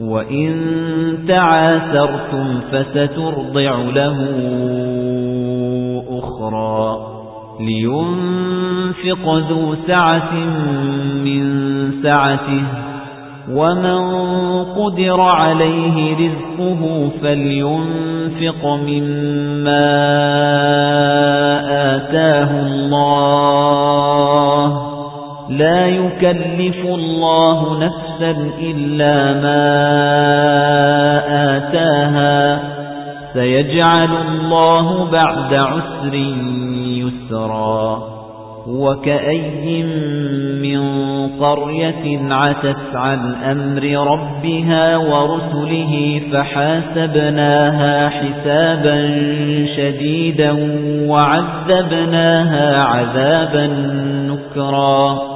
وَإِن تَعَاسَرْتُمْ فَسَتُرْضِعُ لَهُ أُخْرَى لِيُنْفِقْ ذُو سَعَةٍ مِنْ سَعَتِهِ وَمَنْ قُدِرَ عَلَيْهِ رِزْقُهُ فَلْيُنْفِقْ مِمَّا آتَاهُ اللَّهُ لا يكلف الله نفسا إلا ما آتاها سيجعل الله بعد عسر يسرا وكأي من قرية عتت عن أمر ربها ورسله فحاسبناها حسابا شديدا وعذبناها عذابا نكرا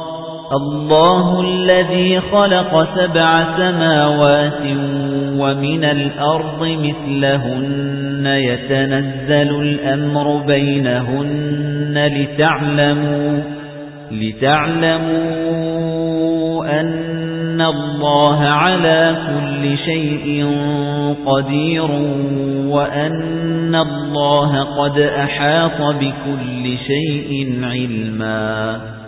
الله الذي خلق سبع سماوات ومن الأرض مثلهن. يتنزل الأمر بينهن لتعلموا لتعلموا أن الله على كل شيء قدير وأن الله قد أحاط بكل شيء علمًا.